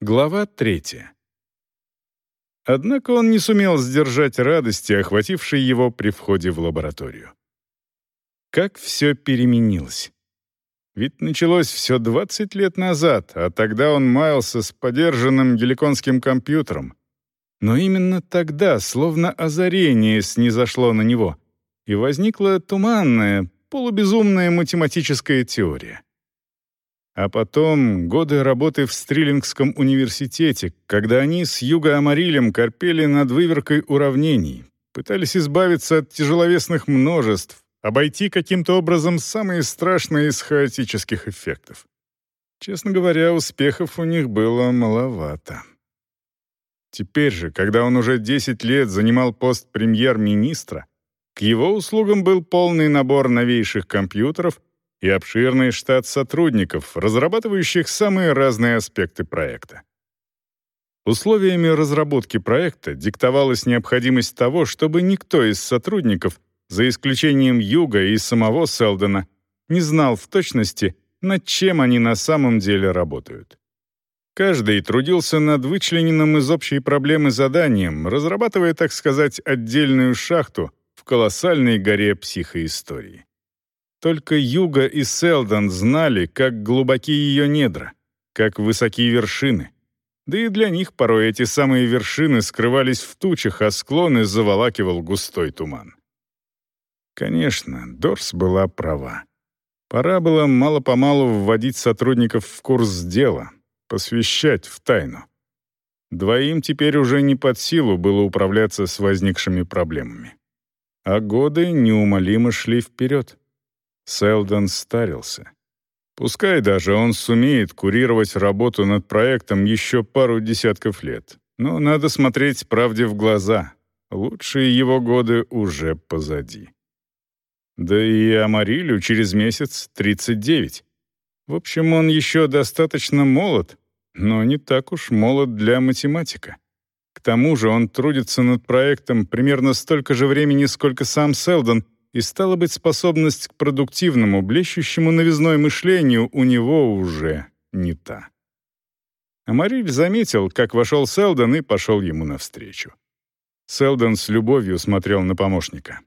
Глава третья. Однако он не сумел сдержать радости, охватившей его при входе в лабораторию. Как все переменилось. Ведь началось все 20 лет назад, а тогда он маялся с подержанным геликонским компьютером. Но именно тогда, словно озарение, снизошло на него, и возникла туманная, полубезумная математическая теория. А потом годы работы в Стрилингском университете, когда они с Юго Амарилем корпели над выверкой уравнений, пытались избавиться от тяжеловесных множеств, обойти каким-то образом самые страшные из хаотических эффектов. Честно говоря, успехов у них было маловато. Теперь же, когда он уже 10 лет занимал пост премьер-министра, к его услугам был полный набор новейших компьютеров и обширный штат сотрудников, разрабатывающих самые разные аспекты проекта. Условиями разработки проекта диктовалась необходимость того, чтобы никто из сотрудников, за исключением Юга и самого Селдона, не знал в точности, над чем они на самом деле работают. Каждый трудился над вычлененным из общей проблемы заданием, разрабатывая, так сказать, отдельную шахту в колоссальной горе психоистории. Только Юга и Селдон знали, как глубоки ее недра, как высоки вершины. Да и для них порой эти самые вершины скрывались в тучах, а склоны заволакивал густой туман. Конечно, Дорс была права. Пора было мало-помалу вводить сотрудников в курс дела, посвящать в тайну. Двоим теперь уже не под силу было управляться с возникшими проблемами. А годы неумолимо шли вперед. Селдон старился. Пускай даже он сумеет курировать работу над проектом еще пару десятков лет. Но надо смотреть правде в глаза. Лучшие его годы уже позади. Да и Амарилю через месяц 39. В общем, он еще достаточно молод, но не так уж молод для математика. К тому же он трудится над проектом примерно столько же времени, сколько сам Селдон — и стало быть способность к продуктивному, блещущему новизной мышлению у него уже не та. Амариль заметил, как вошел Селдон и пошел ему навстречу. Селдон с любовью смотрел на помощника.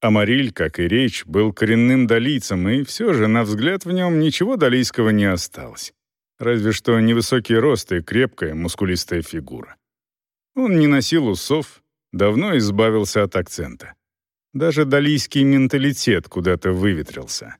Амариль, как и речь, был коренным долийцем, и все же, на взгляд, в нем ничего долийского не осталось. Разве что невысокий рост и крепкая, мускулистая фигура. Он не носил усов, давно избавился от акцента. Даже далийский менталитет куда-то выветрился.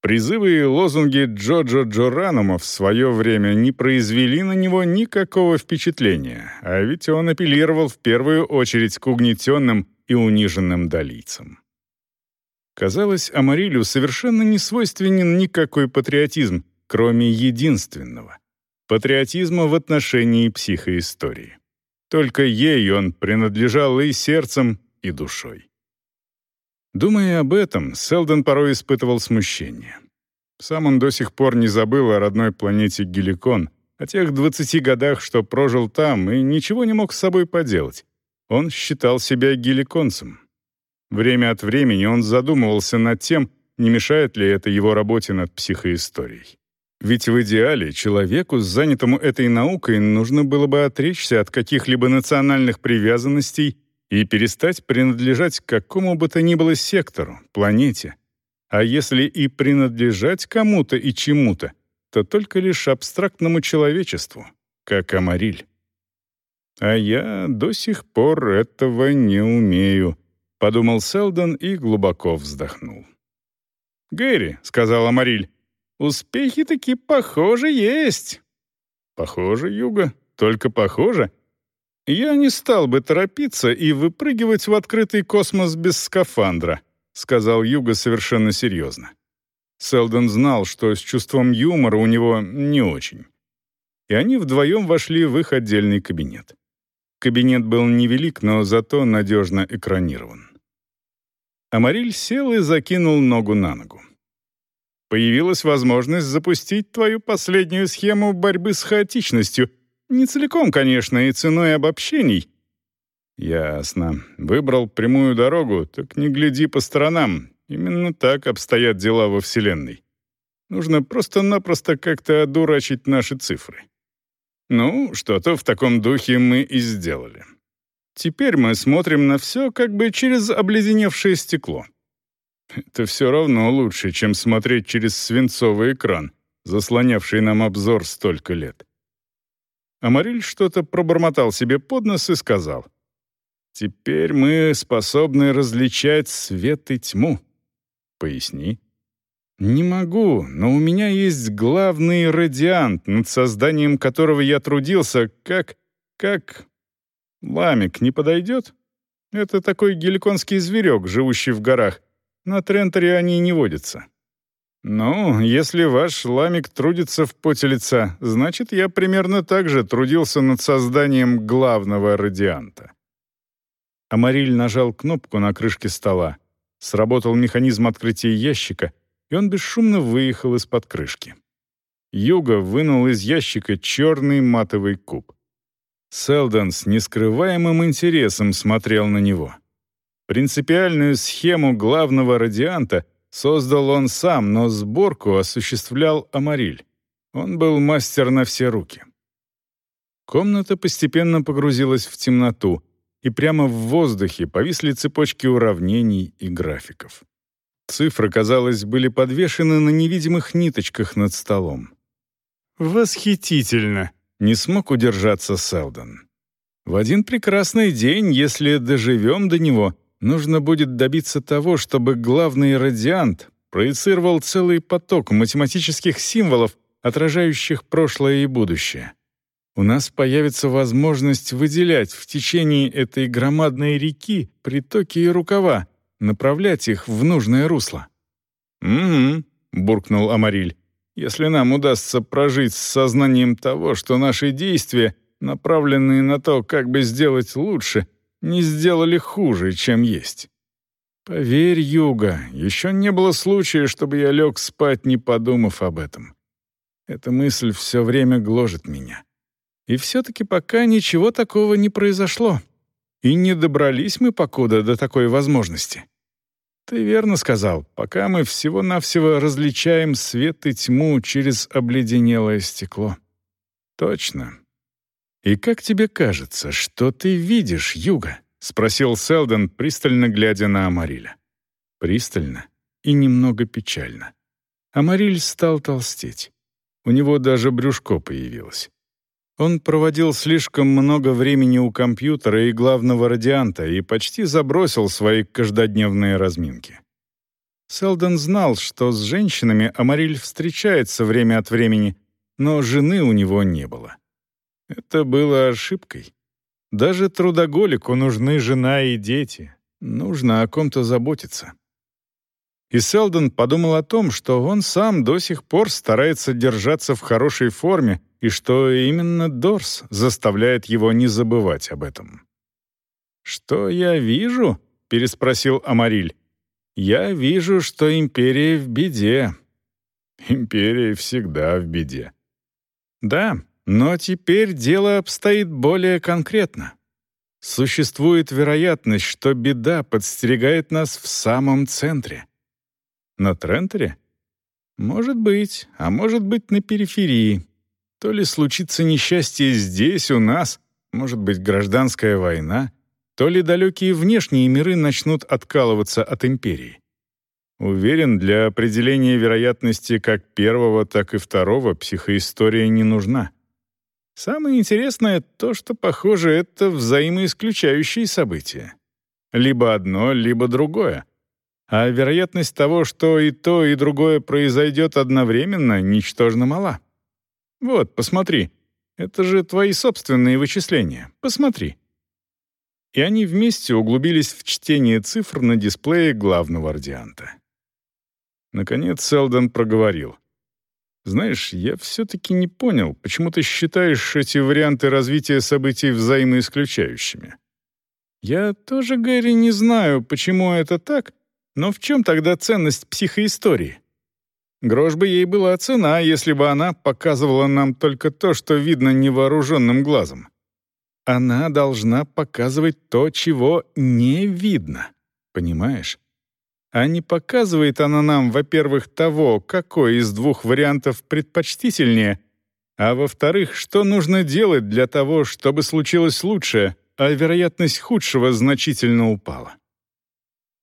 Призывы и лозунги Джоджо Джоранума в свое время не произвели на него никакого впечатления, а ведь он апеллировал в первую очередь к угнетенным и униженным далийцам. Казалось, Амарилю совершенно не свойственен никакой патриотизм, кроме единственного — патриотизма в отношении психоистории. Только ей он принадлежал и сердцем, и душой. Думая об этом, Селдон порой испытывал смущение. Сам он до сих пор не забыл о родной планете Геликон, о тех 20 годах, что прожил там, и ничего не мог с собой поделать. Он считал себя геликонцем. Время от времени он задумывался над тем, не мешает ли это его работе над психоисторией. Ведь в идеале человеку, занятому этой наукой, нужно было бы отречься от каких-либо национальных привязанностей и перестать принадлежать какому бы то ни было сектору, планете. А если и принадлежать кому-то и чему-то, то только лишь абстрактному человечеству, как Амариль. «А я до сих пор этого не умею», — подумал Селдон и глубоко вздохнул. «Гэри», — сказал Амариль, — «успехи таки, похоже, есть». «Похоже, Юга, только похоже», «Я не стал бы торопиться и выпрыгивать в открытый космос без скафандра», сказал Юга совершенно серьезно. Селдон знал, что с чувством юмора у него не очень. И они вдвоем вошли в их отдельный кабинет. Кабинет был невелик, но зато надежно экранирован. Амариль сел и закинул ногу на ногу. «Появилась возможность запустить твою последнюю схему борьбы с хаотичностью», не целиком, конечно, и ценой обобщений. Ясно. Выбрал прямую дорогу, так не гляди по сторонам. Именно так обстоят дела во Вселенной. Нужно просто-напросто как-то одурачить наши цифры. Ну, что-то в таком духе мы и сделали. Теперь мы смотрим на все как бы через обледеневшее стекло. Это все равно лучше, чем смотреть через свинцовый экран, заслонявший нам обзор столько лет. Амариль что-то пробормотал себе под нос и сказал. «Теперь мы способны различать свет и тьму». «Поясни». «Не могу, но у меня есть главный радиант, над созданием которого я трудился, как... как... Ламик не подойдет? Это такой геликонский зверек, живущий в горах. На Тренторе они не водятся». «Ну, если ваш ламик трудится в поте лица, значит, я примерно так же трудился над созданием главного радианта». Амариль нажал кнопку на крышке стола. Сработал механизм открытия ящика, и он бесшумно выехал из-под крышки. Юга вынул из ящика черный матовый куб. Селдон с нескрываемым интересом смотрел на него. Принципиальную схему главного радианта создал он сам, но сборку осуществлял Амариль. Он был мастер на все руки. Комната постепенно погрузилась в темноту, и прямо в воздухе повисли цепочки уравнений и графиков. Цифры, казалось, были подвешены на невидимых ниточках над столом. «Восхитительно!» — не смог удержаться Селдон. «В один прекрасный день, если доживем до него, нужно будет добиться того, чтобы главный радиант проецировал целый поток математических символов, отражающих прошлое и будущее. У нас появится возможность выделять в течение этой громадной реки притоки и рукава, направлять их в нужное русло. «Угу», — буркнул Амариль, «если нам удастся прожить с сознанием того, что наши действия, направленные на то, как бы сделать лучше, не сделали хуже, чем есть». «Поверь, Юга, еще не было случая, чтобы я лег спать, не подумав об этом. Эта мысль все время гложет меня. И все-таки пока ничего такого не произошло. И не добрались мы покуда до такой возможности. Ты верно сказал, пока мы всего-навсего различаем свет и тьму через обледенелое стекло. Точно. И как тебе кажется, что ты видишь, Юга? спросил Селдон, пристально глядя на Амариля. Пристально и немного печально. Амариль стал толстеть. У него даже брюшко появилось. Он проводил слишком много времени у компьютера и главного радианта и почти забросил свои каждодневные разминки. Селдон знал, что с женщинами Амариль встречается время от времени, но жены у него не было. Это было ошибкой. Даже трудоголику нужны жена и дети. Нужно о ком-то заботиться. И Селдон подумал о том, что он сам до сих пор старается держаться в хорошей форме и что именно Дорс заставляет его не забывать об этом. «Что я вижу?» — переспросил Амариль. «Я вижу, что империя в беде». «Империя всегда в беде». «Да, но теперь дело обстоит более конкретно. Существует вероятность, что беда подстерегает нас в самом центре. На Трентере? Может быть, а может быть на периферии. То ли случится несчастье здесь, у нас, может быть, гражданская война, то ли далекие внешние миры начнут откалываться от империи. Уверен, для определения вероятности как первого, так и второго психоистория не нужна. Самое интересное то, что, похоже, это взаимоисключающие события. Либо одно, либо другое. А вероятность того, что и то, и другое произойдет одновременно, ничтожно мала. Вот, посмотри. Это же твои собственные вычисления. Посмотри». И они вместе углубились в чтение цифр на дисплее главного радианта. Наконец Селдон проговорил. «Знаешь, я все-таки не понял, почему ты считаешь эти варианты развития событий взаимоисключающими. Я тоже, Гэри, не знаю, почему это так, но в чем тогда ценность психоистории? Грош бы ей была цена, если бы она показывала нам только то, что видно невооруженным глазом. Она должна показывать то, чего не видно. Понимаешь? А не показывает она нам, во-первых, того, какой из двух вариантов предпочтительнее, А во-вторых, что нужно делать для того, чтобы случилось лучшее, а вероятность худшего значительно упала?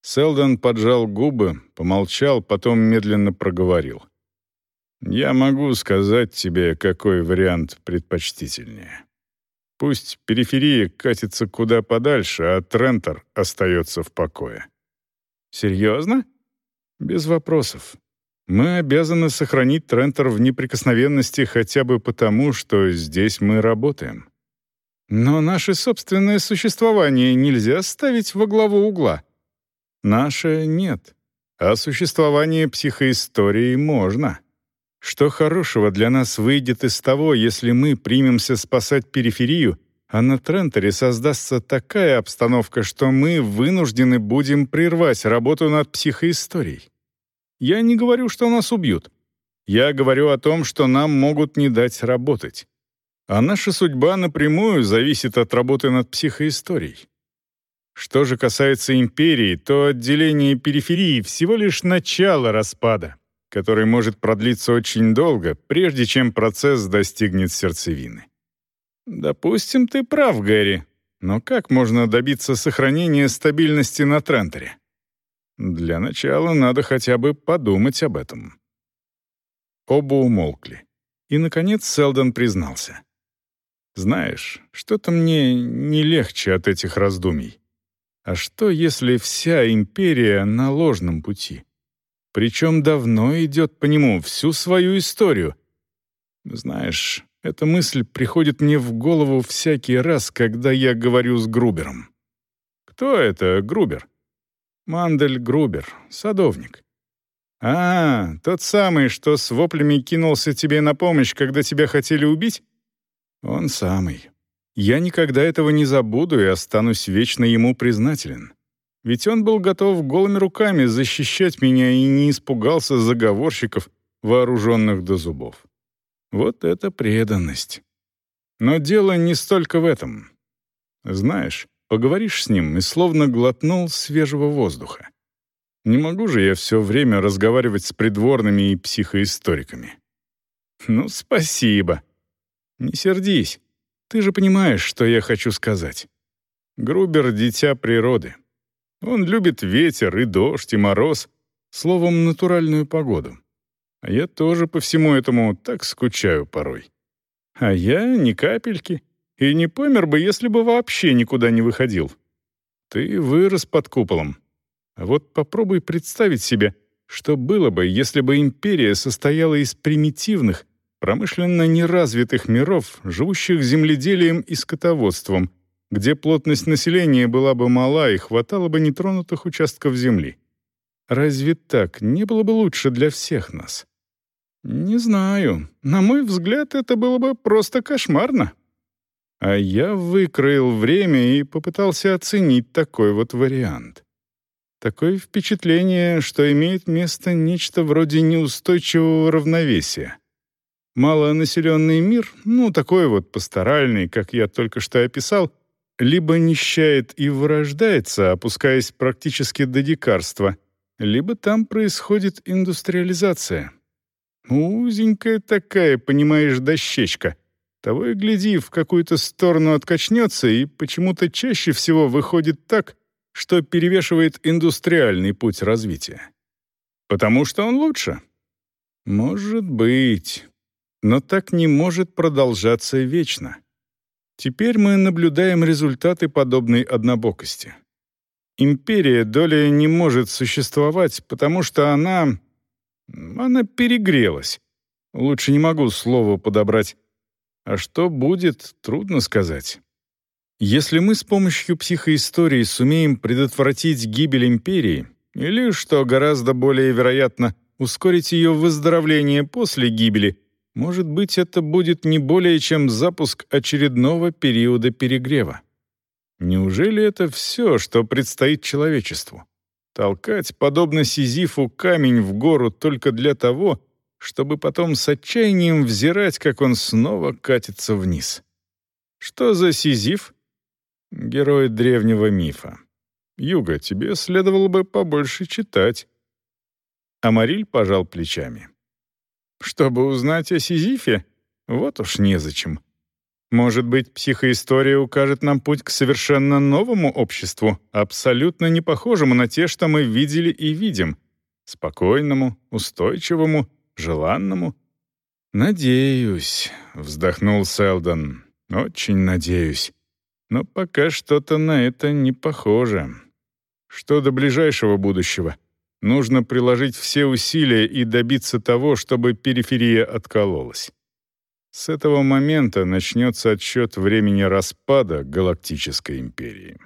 Селдон поджал губы, помолчал, потом медленно проговорил. «Я могу сказать тебе, какой вариант предпочтительнее. Пусть периферия катится куда подальше, а Трентер остается в покое». «Серьезно?» «Без вопросов. Мы обязаны сохранить Трентер в неприкосновенности хотя бы потому, что здесь мы работаем. Но наше собственное существование нельзя ставить во главу угла. Наше — нет, а существование психоистории можно. Что хорошего для нас выйдет из того, если мы примемся спасать периферию, а на Трентере создастся такая обстановка, что мы вынуждены будем прервать работу над психоисторией? Я не говорю, что нас убьют. Я говорю о том, что нам могут не дать работать. А наша судьба напрямую зависит от работы над психоисторией. Что же касается империи, то отделение периферии всего лишь начало распада, который может продлиться очень долго, прежде чем процесс достигнет сердцевины. Допустим, ты прав, Гэри, но как можно добиться сохранения стабильности на Трентере? Для начала надо хотя бы подумать об этом. Оба умолкли. И, наконец, Селдон признался. «Знаешь, что-то мне не легче от этих раздумий. А что, если вся империя на ложном пути? Причем давно идет по нему всю свою историю. Знаешь, эта мысль приходит мне в голову всякий раз, когда я говорю с Грубером. Кто это Грубер? Мандель Грубер, садовник. «А, тот самый, что с воплями кинулся тебе на помощь, когда тебя хотели убить?» «Он самый. Я никогда этого не забуду и останусь вечно ему признателен. Ведь он был готов голыми руками защищать меня и не испугался заговорщиков, вооруженных до зубов. Вот это преданность. Но дело не столько в этом. Знаешь, Поговоришь с ним и словно глотнул свежего воздуха. Не могу же я все время разговаривать с придворными и психоисториками. Ну, спасибо. Не сердись. Ты же понимаешь, что я хочу сказать. Грубер — дитя природы. Он любит ветер и дождь, и мороз, словом, натуральную погоду. А я тоже по всему этому так скучаю порой. А я ни капельки. И не помер бы, если бы вообще никуда не выходил. Ты вырос под куполом. А вот попробуй представить себе, что было бы, если бы империя состояла из примитивных, промышленно неразвитых миров, живущих земледелием и скотоводством, где плотность населения была бы мала и хватало бы нетронутых участков земли. Разве так не было бы лучше для всех нас? Не знаю. На мой взгляд, это было бы просто кошмарно. А я выкроил время и попытался оценить такой вот вариант. Такое впечатление, что имеет место нечто вроде неустойчивого равновесия. Малонаселенный мир, ну, такой вот пасторальный, как я только что описал, либо нищает и вырождается, опускаясь практически до дикарства, либо там происходит индустриализация. Узенькая такая, понимаешь, дощечка — того и гляди, в какую-то сторону откачнется и почему-то чаще всего выходит так, что перевешивает индустриальный путь развития. Потому что он лучше? Может быть. Но так не может продолжаться вечно. Теперь мы наблюдаем результаты подобной однобокости. Империя доля не может существовать, потому что она... она перегрелась. Лучше не могу слово подобрать а что будет, трудно сказать. Если мы с помощью психоистории сумеем предотвратить гибель империи, или, что гораздо более вероятно, ускорить ее выздоровление после гибели, может быть, это будет не более чем запуск очередного периода перегрева. Неужели это все, что предстоит человечеству? Толкать, подобно Сизифу, камень в гору только для того, чтобы потом с отчаянием взирать, как он снова катится вниз. Что за Сизиф? Герой древнего мифа. Юга, тебе следовало бы побольше читать. Амариль пожал плечами. Чтобы узнать о Сизифе, Вот уж незачем. Может быть, психоистория укажет нам путь к совершенно новому обществу, абсолютно не похожему на те, что мы видели и видим. Спокойному, устойчивому, желанному. «Надеюсь», — вздохнул Селдон. «Очень надеюсь. Но пока что-то на это не похоже. Что до ближайшего будущего? Нужно приложить все усилия и добиться того, чтобы периферия откололась. С этого момента начнется отсчет времени распада Галактической империи.